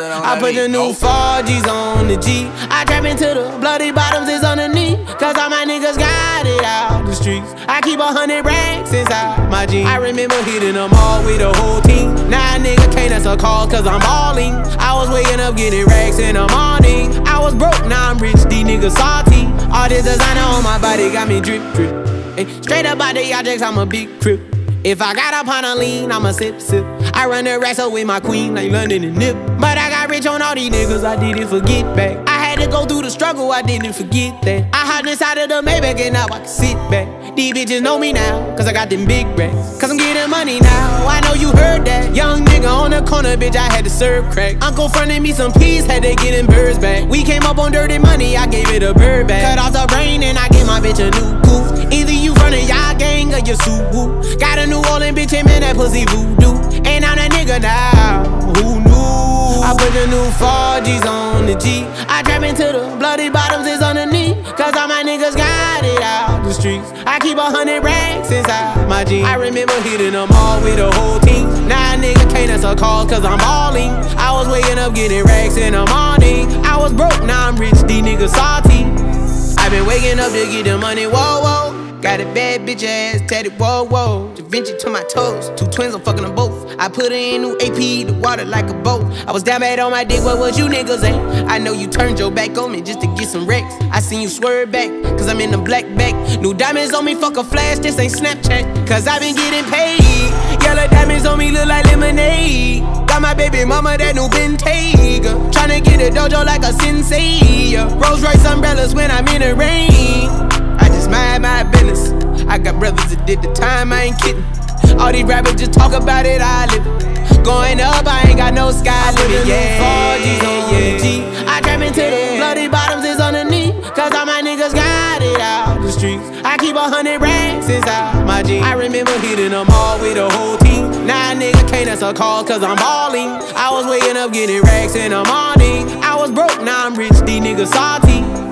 I put the new Oh. Forgis on the G. I trap into the bloody bottoms is underneath. Cause all my niggas got it out the streets. I keep a hundred racks inside my jeans. I remember hitting them all with the whole team. Now a nigga can't answer calls cause I'm balling. I was waking up getting racks in the morning. I was broke, now I'm rich, these niggas salty. All this designer on my body got me drip drip. Ay, straight up out the objects, I'm a big crip. If I got up on a lean, I'ma sip sip. I run the wrestle with my queen like London and Nip. But I got on all these niggas, I didn't forget back. I had to go through the struggle, I didn't forget that. I hopped inside of the Maybach and now I can sit back. These bitches know me now, cause I got them big racks. Cause I'm getting money now, I know you heard that. Young nigga on the corner, bitch, I had to serve crack. Uncle fronted me some peas, had to get them birds back. We came up on dirty money, I gave it a bird back. Cut off the brain and I gave my bitch a new goof. Either you running y'all gang or you Suwu. Got a New Orleans bitch, and that pussy voodoo. And I'm that nigga now, who? I put the new Forgis on the G. I trap into the bloody bottoms is underneath. Cause all my niggas got it out the streets. I keep a hundred racks inside my jeans. I remember hitting them all with the whole team. Now nigga can't answer calls cause I'm balling. I was waking up getting racks in the morning. I was broke, now I'm rich, these niggas salty. i been waking up to get the money, whoa, whoa. Got a bad bitch ass tatted, whoa, whoa. Da Vinci to my toes, two twins, I'm fucking them both. I put her in new AP, the water like a boat. I was down bad on my dick, what was you niggas at? I know you turned your back on me just to get some wrecks. I seen you swerve back, cause I'm in the black back. New diamonds on me, fuck a flash, this ain't Snapchat. Cause I been getting paid. Yellow diamonds on me look like lemonade. Got my baby mama that new Bentayga. Tryna get a dojo like a sensei. Rolls Royce umbrellas when I'm in the rain. I just mind. I got brothers that did the time, I ain't kidding. All these rappers just talk about it, I live it. Going up, I ain't got no sky limit. Yeah, Forgi's on the G. I trap into the bloody bottoms is underneath. Cause all my niggas got it out the streets. I keep a hundred racks inside my jeans. I remember hitting them all with the whole team. Now a nigga can't answer calls cause I'm balling. I was waking up getting racks in the morning. I was broke, now I'm rich, these niggas salty.